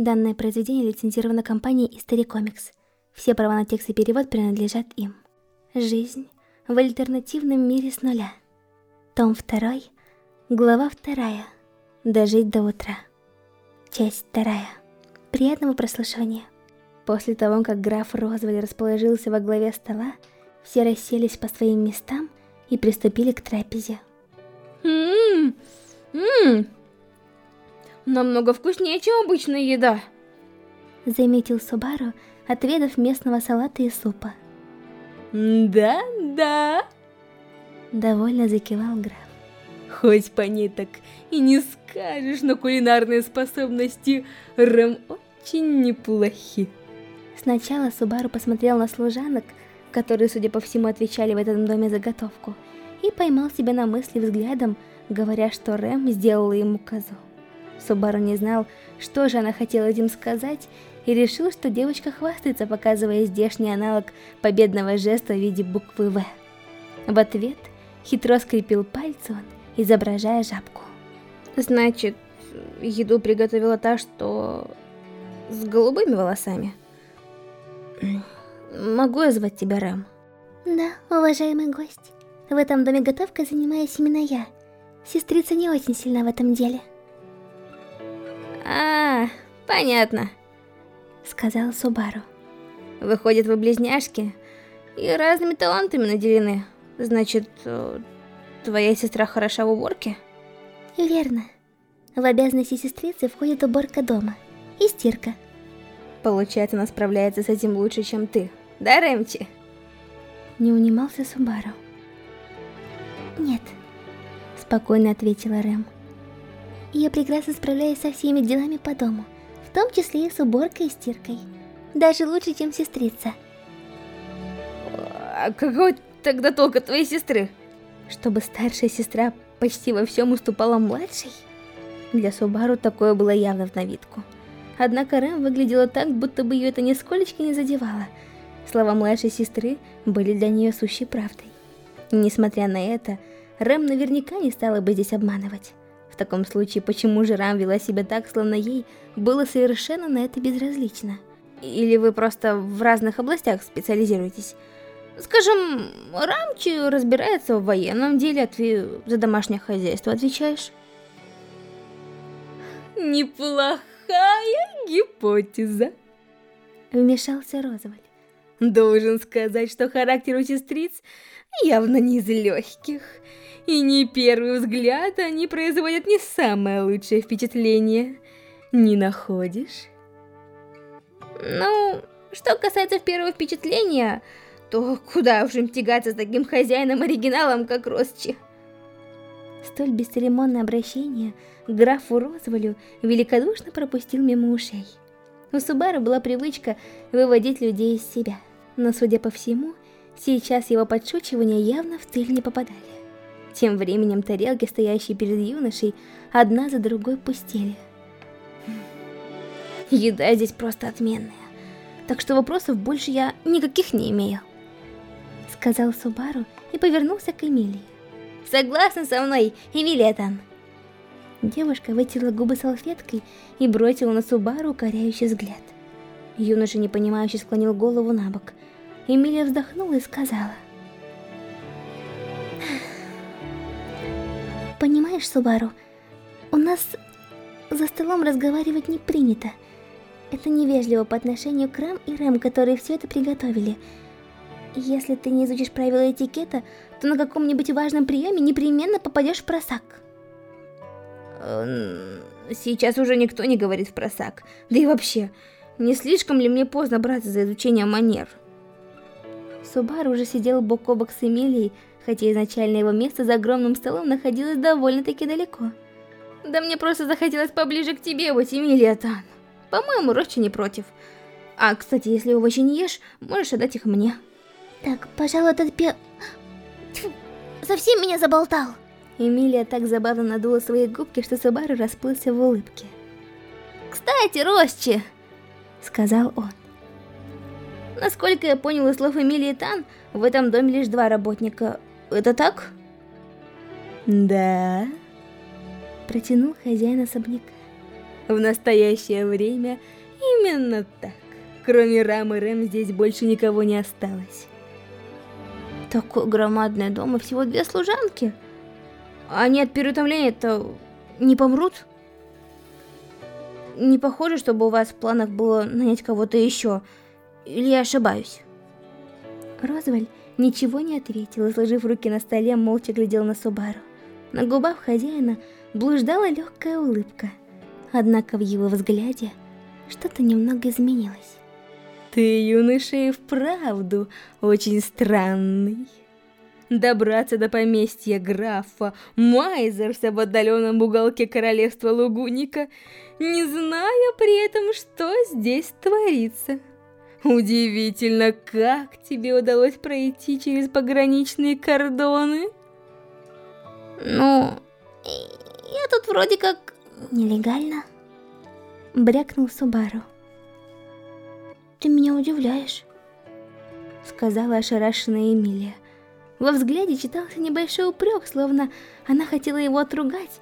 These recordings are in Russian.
Данное произведение лицензировано компанией History Comics. Все права на текст и перевод принадлежат им. Жизнь в альтернативном мире с нуля. Том 2, глава 2. Дожить до утра. Часть 2. Приятного прослушивания. После того, как граф Розвель расположился во главе стола, все расселись по своим местам и приступили к трапезе. Ммм, ммм, намного вкуснее, чем обычная еда. Заметил Субару, отведав местного салата и супа. Да, да. Довольно закивал граф. Хоть по ней так и не скажешь, но кулинарные способности Рэм очень неплохи. Сначала Субару посмотрел на служанок, которые, судя по всему, отвечали в этом доме заготовку, и поймал себя на мысли взглядом, говоря, что Рэм сделала ему козу. Субару не знал, что же она хотела этим сказать, и решил, что девочка хвастается, показывая здешний аналог победного жеста в виде буквы «В». В ответ хитро скрепил пальцы он, изображая жабку. Значит, еду приготовила та, что с голубыми волосами? Могу я звать тебя Рэм? Да, уважаемый гость. В этом доме готовкой занимаюсь именно я. Сестрица не очень сильна в этом деле. А, понятно. Сказал Субару. Выходит, вы близняшки и разными талантами наделены. Значит, э, твоя сестра хороша в уборке? Верно. В обязанности сестрицы входит уборка дома и стирка. Получается, она справляется с этим лучше, чем ты. Да, Рэмчи? Не унимался Субару. Нет, спокойно ответила Рэм. Я прекрасно справляюсь со всеми делами по дому, в том числе и с уборкой и стиркой. Даже лучше, чем сестрица. А какой тогда толк от твоей сестры? Чтобы старшая сестра почти во всем уступала младшей? Для Субару такое было явно в новитку. Однако Рэм выглядела так, будто бы ее это нисколечко не задевало. Слова младшей сестры были для нее сущей правдой. Несмотря на это, Рэм наверняка не стала бы здесь обманывать. В таком случае, почему же Рам вела себя так, словно ей было совершенно на это безразлично? Или вы просто в разных областях специализируетесь? Скажем, Рамчи разбирается в военном деле, а ты за домашнее хозяйство отвечаешь? Неплохая гипотеза. Вмешался Розоваль. Должен сказать, что характер у сестриц явно не из легких. И не первый взгляд они производят не самое лучшее впечатление. Не находишь? Ну, что касается первого впечатления, то куда уж им тягаться с таким хозяином-оригиналом, как Росчи. Столь бесцеремонное обращение графу Розвалю великодушно пропустил мимо ушей. У Субару была привычка выводить людей из себя, но, судя по всему, сейчас его подшучивания явно в цель не попадали. Тем временем тарелки, стоящие перед юношей, одна за другой пустели. Еда здесь просто отменная, так что вопросов больше я никаких не имею. Сказал Субару и повернулся к Эмилии. Согласна со мной, Эмилия Тан. Девушка вытерла губы салфеткой и бросила на Субару укоряющий взгляд. Юноша непонимающе склонил голову на бок. Эмилия вздохнула и сказала. Понимаешь, Субару, у нас за столом разговаривать не принято. Это невежливо по отношению к Рэм и Рэм, которые все это приготовили. Если ты не изучишь правила этикета, то на каком-нибудь важном приеме непременно попадешь в просак. Эм, сейчас уже никто не говорит в просак. Да и вообще, не слишком ли мне поздно браться за изучение манер? Субару уже сидел бок о бок с Эмилией, хотя изначально его место за огромным столом находилось довольно-таки далеко. Да мне просто захотелось поближе к тебе, вот Эмилия Тан. По-моему, Рочи не против. А, кстати, если овощи не ешь, можешь отдать их мне. Так, пожалуй, этот пе... Тьфу, совсем меня заболтал. Эмилия так забавно надула свои губки, что Субару расплылся в улыбке. «Кстати, Росчи!» — сказал он. Насколько я понял из слов Эмилии Тан, в этом доме лишь два работника. Это так? Да. Протянул хозяин особняка. В настоящее время именно так. Кроме Рамы Рэм здесь больше никого не осталось. Такой громадный дом и всего две служанки. Они от переутомления-то не помрут? Не похоже, чтобы у вас в планах было нанять кого-то еще. Или я ошибаюсь? Розваль ничего не ответил сложив руки на столе, молча глядел на Субару. На губах хозяина блуждала легкая улыбка. Однако в его взгляде что-то немного изменилось. Ты, юноша, и вправду очень странный. Добраться до поместья графа Майзерса в отдаленном уголке королевства Лугуника, не зная при этом, что здесь творится. Удивительно, как тебе удалось пройти через пограничные кордоны? Ну, я тут вроде как нелегально. Брякнул Субару. Ты меня удивляешь, сказала ошарашенная Эмилия. Во взгляде читался небольшой упрек, словно она хотела его отругать,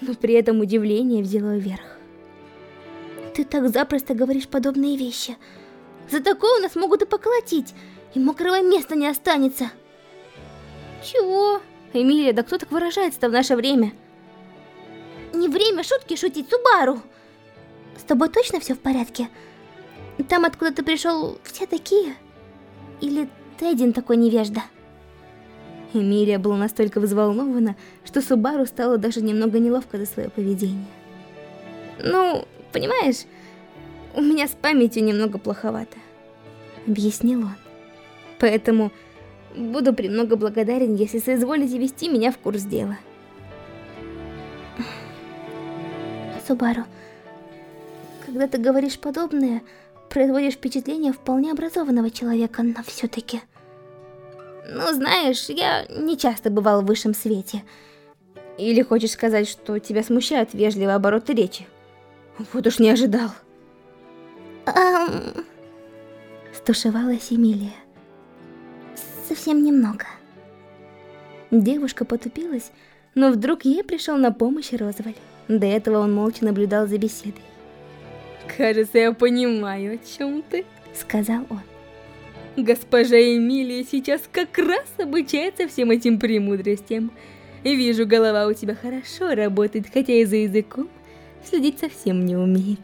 но при этом удивление взяло вверх. Ты так запросто говоришь подобные вещи. За такое нас могут и поколотить, и мокрого места не останется. Чего? Эмилия, да кто так выражается-то в наше время? Не время шутки шутить, Субару! С тобой точно все в порядке? Там, откуда ты пришел, все такие? Или ты один такой невежда? Эмилия была настолько взволнована, что Субару стало даже немного неловко за свое поведение. Ну, понимаешь, у меня с памятью немного плоховато, объяснил он. Поэтому буду премного благодарен, если соизволите вести меня в курс дела. Субару, когда ты говоришь подобное, производишь впечатление вполне образованного человека, но все-таки... Ну, знаешь, я не часто бывал в высшем свете. Или хочешь сказать, что тебя смущают вежливые обороты речи? Вот уж не ожидал. Эм... Стушевалась Эмилия. Совсем немного. Девушка потупилась, но вдруг ей пришел на помощь Розваль. До этого он молча наблюдал за беседой. Кажется, я понимаю, о чем ты, сказал он. Госпожа Эмилия сейчас как раз обучается всем этим премудростям. Вижу, голова у тебя хорошо работает, хотя и за языком следить совсем не умеет.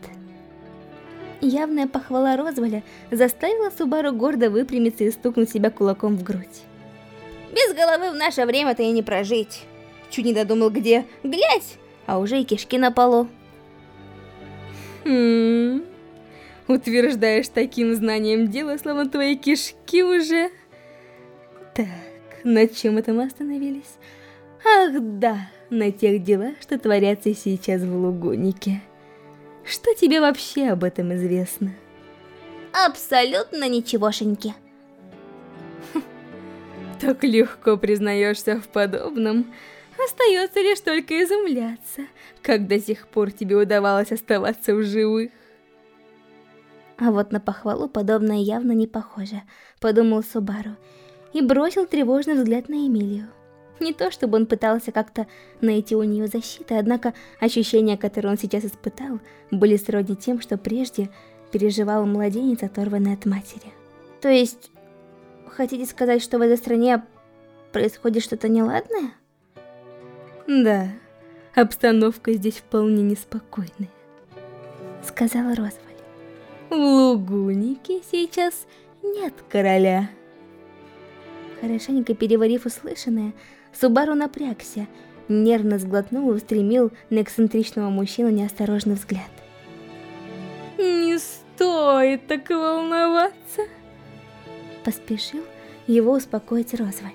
Явная похвала Розволя заставила Субару гордо выпрямиться и стукнуть себя кулаком в грудь. Без головы в наше время-то и не прожить. Чуть не додумал где, глядь, а уже и кишки на полу. Хм... Утверждаешь таким знанием дела, словно твои кишки уже... Так, на чем это мы остановились? Ах да, на тех делах, что творятся сейчас в Лугунике. Что тебе вообще об этом известно? Абсолютно ничегошеньки. Так легко признаешься в подобном. Остается лишь только изумляться, как до сих пор тебе удавалось оставаться в живых. А вот на похвалу подобное явно не похоже, подумал Субару, и бросил тревожный взгляд на Эмилию. Не то чтобы он пытался как-то найти у нее защиты, однако ощущения, которые он сейчас испытал, были сродни тем, что прежде переживал младенец, оторванный от матери. То есть, хотите сказать, что в этой стране происходит что-то неладное? Да, обстановка здесь вполне неспокойная, сказала Розваль. В Лугунике сейчас нет короля. Хорошенько переварив услышанное, Субару напрягся, нервно сглотнул и устремил на эксцентричного мужчину неосторожный взгляд. «Не стоит так волноваться!» Поспешил его успокоить Розваль.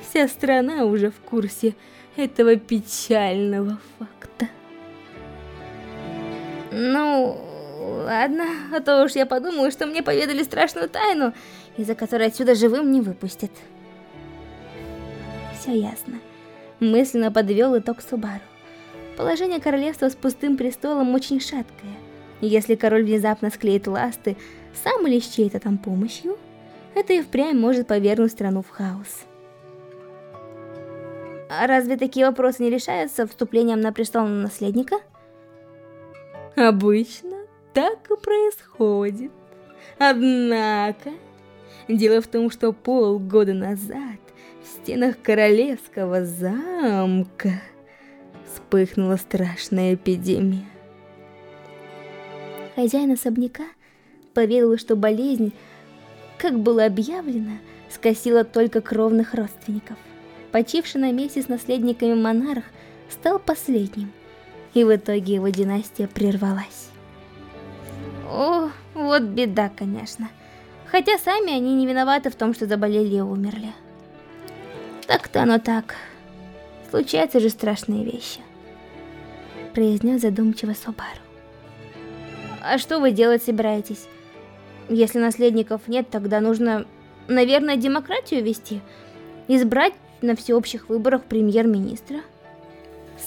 «Вся страна уже в курсе этого печального факта». «Ну, ладно, а то уж я подумала, что мне поведали страшную тайну, из-за которой отсюда живым не выпустят» все ясно. Мысленно подвел итог Субару. Положение королевства с пустым престолом очень шаткое. Если король внезапно склеит ласты, сам или с чьей-то там помощью, это и впрямь может повернуть страну в хаос. А разве такие вопросы не решаются вступлением на престол наследника? Обычно так и происходит. Однако, дело в том, что полгода назад в стенах королевского замка вспыхнула страшная эпидемия. Хозяин особняка поверил, что болезнь, как было объявлено, скосила только кровных родственников. Почивший на месте с наследниками монарх стал последним, и в итоге его династия прервалась. О, вот беда, конечно. Хотя сами они не виноваты в том, что заболели и умерли. Так-то оно так. Случаются же страшные вещи. Произнес задумчиво Собару. А что вы делать собираетесь? Если наследников нет, тогда нужно, наверное, демократию вести. Избрать на всеобщих выборах премьер-министра.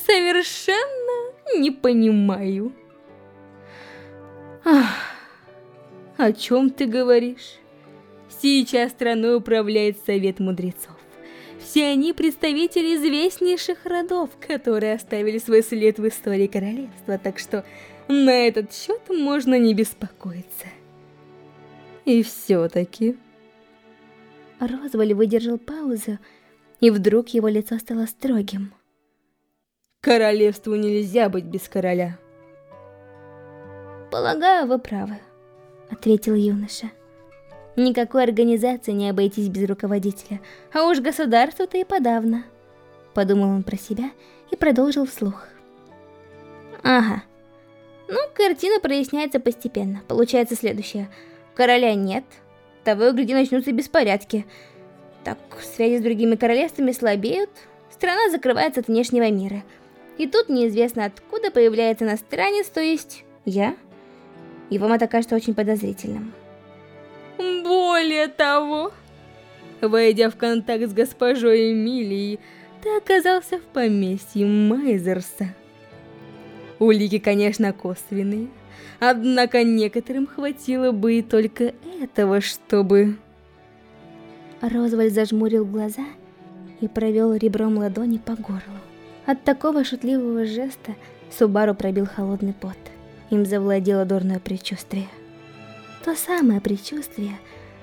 Совершенно не понимаю. Ах, о чем ты говоришь? Сейчас страной управляет Совет Мудрецов. Все они представители известнейших родов, которые оставили свой след в истории королевства, так что на этот счет можно не беспокоиться. И все-таки... Розваль выдержал паузу, и вдруг его лицо стало строгим. Королевству нельзя быть без короля. Полагаю, вы правы, ответил юноша. Никакой организации не обойтись без руководителя, а уж государству-то и подавно. Подумал он про себя и продолжил вслух. Ага. Ну, картина проясняется постепенно. Получается следующее. Короля нет, того и гляди начнутся беспорядки. Так, связи с другими королевствами слабеют, страна закрывается от внешнего мира. И тут неизвестно откуда появляется иностранец, то есть я. И вам это кажется очень подозрительным. Более того, войдя в контакт с госпожой Эмилией, ты оказался в поместье Майзерса. Улики, конечно, косвенные, однако некоторым хватило бы и только этого, чтобы... Розваль зажмурил глаза и провел ребром ладони по горлу. От такого шутливого жеста Субару пробил холодный пот. Им завладело дурное предчувствие. То самое предчувствие,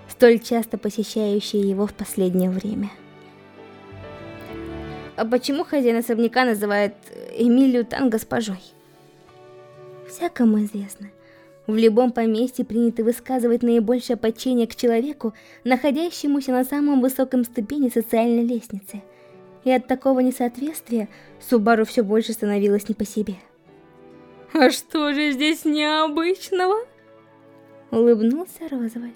столь часто посещающее его в последнее время. А почему хозяин особняка называет Эмилию Тан госпожой? Всякому известно. В любом поместье принято высказывать наибольшее почтение к человеку, находящемуся на самом высоком ступени социальной лестницы. И от такого несоответствия Субару все больше становилось не по себе. «А что же здесь необычного?» улыбнулся Розваль.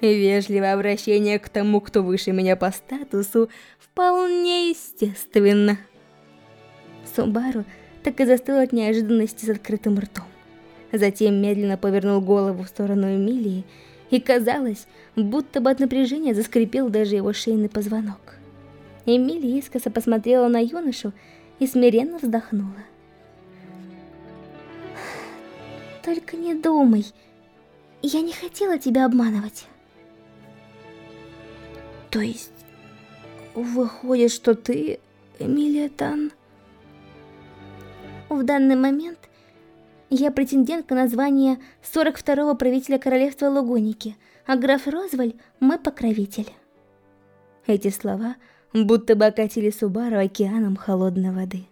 Вежливое обращение к тому, кто выше меня по статусу, вполне естественно. Субару так и застыл от неожиданности с открытым ртом. Затем медленно повернул голову в сторону Эмилии, и казалось, будто бы от напряжения заскрипел даже его шейный позвонок. Эмилия искоса посмотрела на юношу и смиренно вздохнула. «Только не думай, я не хотела тебя обманывать. То есть, выходит, что ты Эмилия Тан? В данный момент я претендентка на звание 42-го правителя королевства Лугоники, а граф Розваль – мой покровитель. Эти слова будто бы окатили Субару океаном холодной воды.